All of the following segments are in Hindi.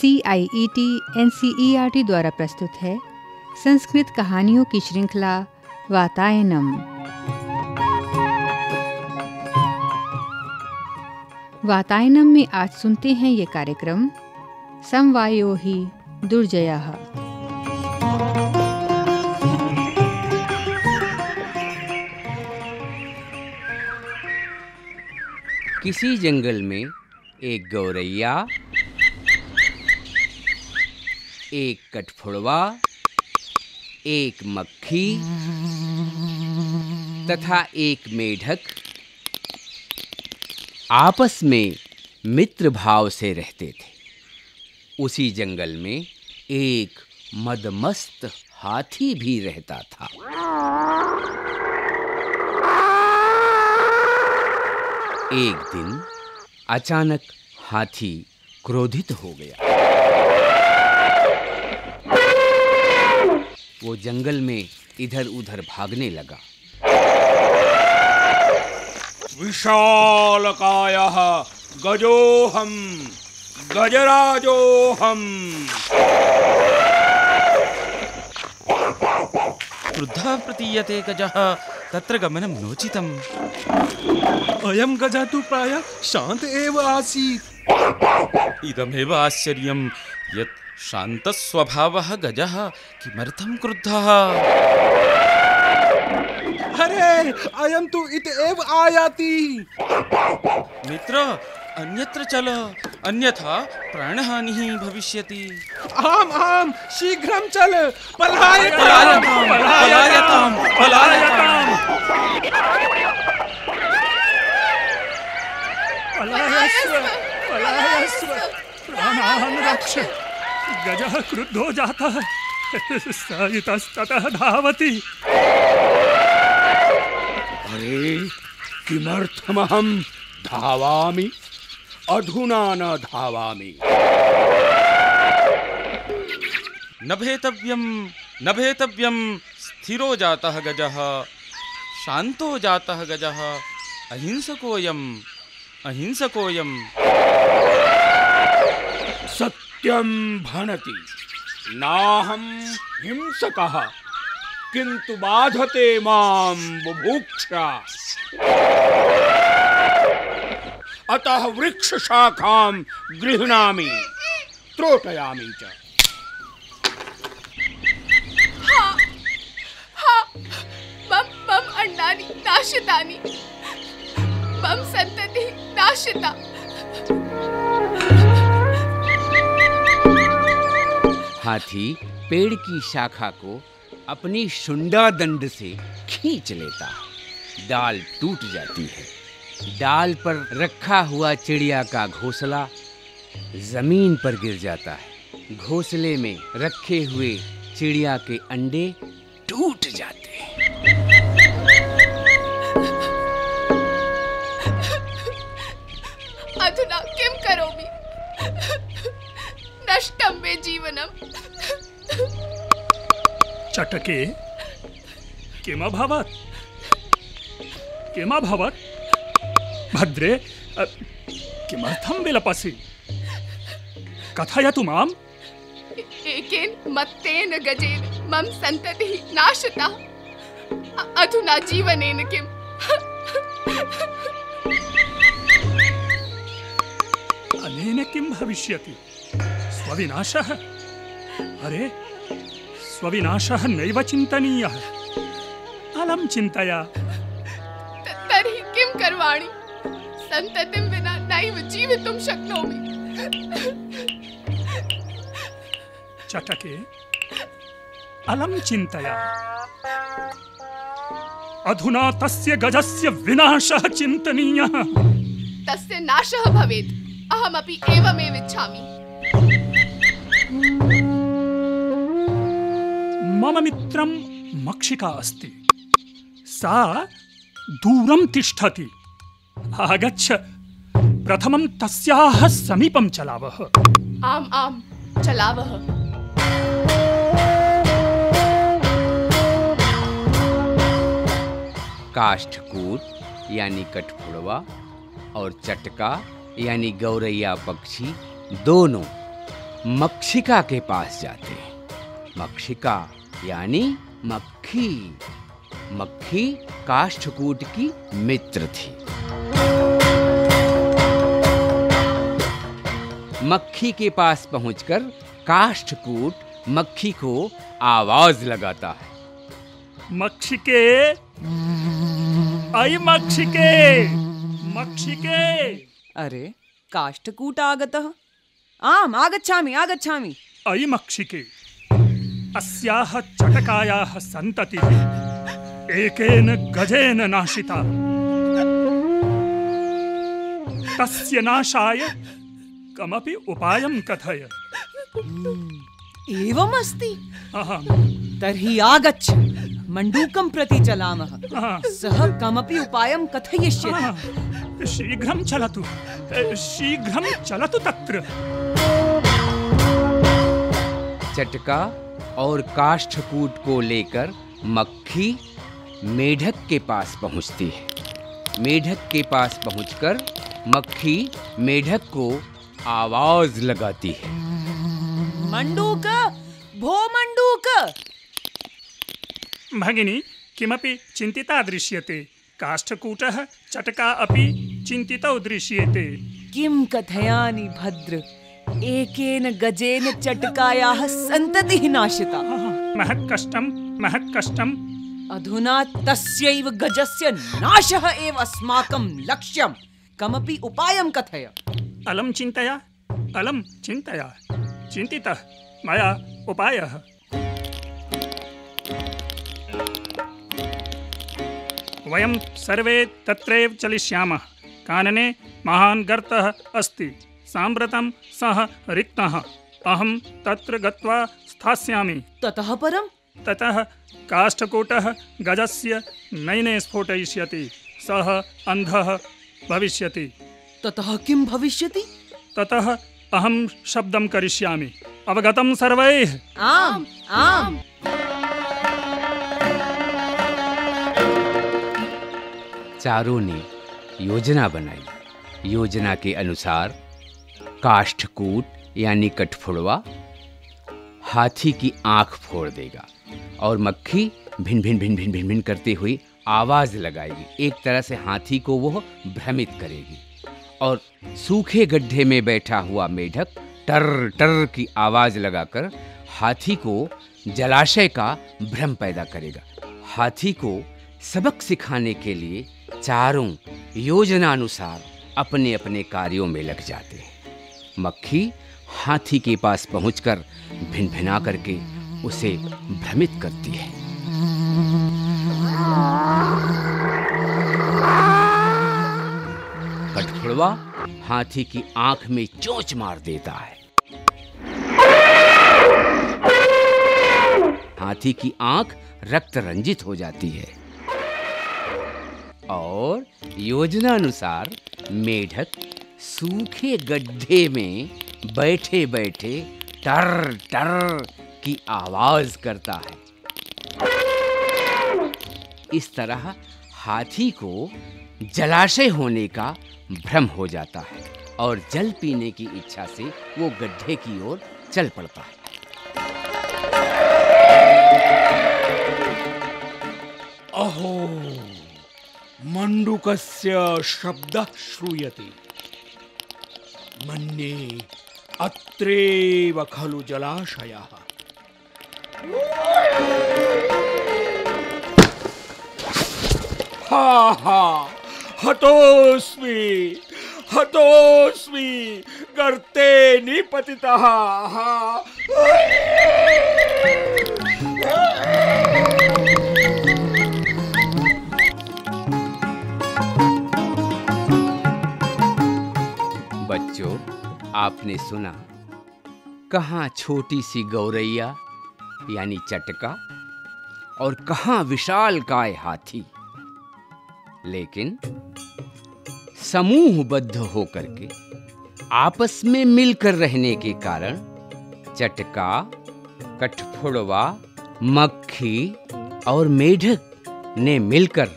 C I E T N C E R T द्वारा प्रस्तुत है। संस्कृत कहानियों की श्रृंखला, वातायनम। वातायनम में आज सुनते हैं ये कार्यक्रम। समवायो ही दुर्जया। किसी जंगल में एक गौरैया एक कठफोड़वा, एक मक्खी तथा एक मेढक आपस में मित्र भाव से रहते थे। उसी जंगल में एक मदमस्त हाथी भी रहता था। एक दिन अचानक हाथी क्रोधित हो गया। वो जंगल में इधर उधर भागने लगा। विशालकायः गजोऽहं गजराजोऽहं क्रुद्धः प्रतीयते गजः तत्र गमनं नोचितम्। अयं गजः तु प्रायः शान्त एव आसीत्। इदमेव आश्चर्यं यत् शान्तस्वभावः गजः किमर्थं क्रुद्धः? अरे अयं तु इत एव आयाति। मित्र अन्यत्र चल। अन्यथा प्राणहानिः भविष्यति। आम् आम् शीघ्रं चल। पलायताम्। पलायताम् पलायताम् पलायस्व पलायस्व प्राणान् रक्ष। गजः क्रुद्धो जातः स इतस्ततः धावति अरे किमर्थमहं धावामि? अधुना न धावामि। न भेतव्यं न भेतव्यं स्थिरो जातः गजः। शान्तो जातः गजः। अहिंसकोऽयम् अहिंसकोऽयम्। सत्यं भणति। नाहं हिंसकः। किन्तु बाधते माँ बुभुक्षा। अतः वृक्षशाखां गृह्णामि। त्रोटयामि च। मम मम नाशितानि। मम संतति नाशिता। हाथी पेड़ की शाखा को अपनी शुंडा दंड से खींच लेता। डाल टूट जाती है। डाल पर रखा हुआ चिड़िया का घोंसला ज़मीन पर गिर जाता है। घोंसले में रखे हुए चिड़िया के अंडे टूट जाते मे जीवनम्। चटके। किमभवत् किमभवत् भद्रे अ, किमर्थं विलपसि? कथयतु माम्। एकेन मत्तेन गजेन मम सन्ततिः नाशिता। अधुना जीवनेन किम्? अनेन किं भविष्यति? स्वविनाशः। अरे स्वविनाशः नैव चिन्तनीयः। अलं चिन्तया। त- तर्हि किं करवाणि? सन्ततिं विना नैव जीवितुं शक्नोमि। चटके। अलं चिन्तया। अधुना तस्य गजस्य विनाशः चिन्तनीयः। तस्य नाशः भवेत्। अहमपि एवमेव इच्छामि। मम मित्रं मक्षिका अस्ति। सा दूरं तिष्ठति। आगच्छ। प्रथमं तस्याः समीपं चलावः। आम् आम् चलावः। काष्ठकूट यानी कठफुड़वा और चटका यानी गौरैया पक्षी दोनों मक्षिका के पास जाते हैं। मक्षिका यानी मक्खी। मक्खी काष्ठकूट की मित्र थी। मक्खी के पास पहुंचकर काष्ठकूट मक्खी को आवाज़ लगाता है। मक्षिके अयि मक्षिके मक्षिके अरे काष्ठकूट आगतः। आम् आगच्छामि आगच्छामि। अयि मक्षिके अस्याः चटकायाः सन्ततिः। एकेन गजेन नाशिता। तस्य नाशाय कमपि उपायं कथय। एवमस्ति। तर्हि आगच्छ। मण्डूकं प्रति चलामः। सः कमपि उपायं कथयिष्यति। शीघ्रं चलतु। शीघ्रं चलतु तत्र। चटका। और काष्ठकूट को लेकर मक्खी मेढक के पास पहुँचती है। मेढक के पास पहुंचकर मक्खी मेढक को आवाज़ लगाती है। मण्डूक भो मण्डूक भगिनी किमपि चिन्तिता दृश्यते। काष्ठकूटः चटका अपि चिन्तितौ दृश्येते। किं कथयानि भद्र? एकेन गजेन चटकायाः सन्ततिः नाशिता महत् कष्टं महत् कष्टम् अधुना तस्यैव गजस्य नाशः एव अस्माकं लक्ष्यं कमपि उपायं कथय। अलं चिन्तया अलं चिन्तया। चिन्तितः मया उपायः। वयं सर्वे तत्रैव चलिष्यामः। कानने महान् गर्तः अस्ति। साम्प्रतं सः रिक्तः। अहं तत्र गत्वा स्थास्यामि। ततः परं? ततः काष्ठकूटः गजस्य नयने स्फोटयिष्यति। सः अन्धः भविष्यति। ततः किं भविष्यति? ततः अहं शब्दं करिष्यामि। अवगतं सर्वैः। आम् आम्। चारों ने योजना बनाई। योजना के अनुसार काष्ठकूट यानी कठफुड़वा हाथी की आँख फोड़ देगा और मक्खी भिन भिन भिन भिन भिन भिन करते हुए आवाज़ लगाएगी। एक तरह से हाथी को वह भ्रमित करेगी। और सूखे गड्ढे में बैठा हुआ मेढक टर टर की आवाज़ लगाकर हाथी को जलाशय का भ्रम पैदा करेगा। हाथी को सबक सिखाने के लिए चारों योजना अनुसार अपने अपने कार्यों में लग जाते हैं। मक्खी हाथी के पास पहुंचकर भिनभिना करके उसे भ्रमित करती है। कठफुड़वा हाथी की आँख में चोंच मार देता है। हाथी की आँख रक्त रंजित हो जाती है। और योजना अनुसार मेढक सूखे गड्ढे में बैठे बैठे टर टर की आवाज़ करता है। इस तरह हाथी को जलाशय होने का भ्रम हो जाता है और जल पीने की इच्छा से वो गड्ढे की ओर चल पड़ता है। अहो मण्डुकस्य शब्दः श्रूयते। मन्ये अत्रेव खलु जलाशयः। हा हा हतोऽस्मि हतोऽस्मि गर्ते निपतितः। हा। बच्चों आपने सुना, कहाँ छोटी सी गौरैया, यानी चटका, और कहाँ विशाल काय हाथी। लेकिन समूहबद्ध होकर के, आपस में मिलकर रहने के कारण, चटका, कठफुड़वा, मक्खी और मेढक ने मिलकर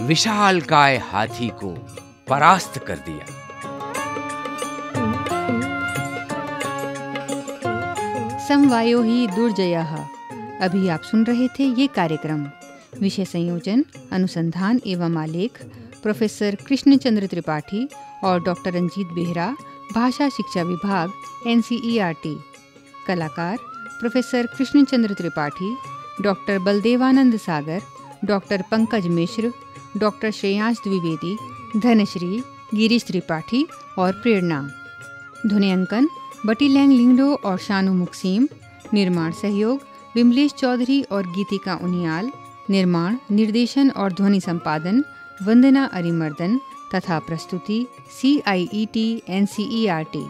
विशाल काय हाथी को परास्त कर दिया। असम वायो ही दुर्जय। अभी आप सुन रहे थे ये कार्यक्रम। विषय संयोजन, अनुसंधान एवं आलेख, प्रोफेसर कृष्णचंद्र त्रिपाठी और डॉक्टर रंजीत बेहरा, भाषा शिक्षा विभाग एनसीईआरटी कलाकार, professor Krishnachandra Tripathi, doctor Baldevanand Sagar, doctor Pankaj Mishra, doctor Shreyansh Dwivedi, Dhanashree, Girish Tripathi और प्रेरणा। ध्वनि अंकन बटी लैंग लिंगडो और शानू मुक्सीम, निर्माण सहयोग, विमलेश चौधरी और गीतिका उनियाल, निर्माण, निर्देशन और ध्वनि संपादन, वंदना अरिमर्दन तथा प्रस्तुति C I E T N C E R T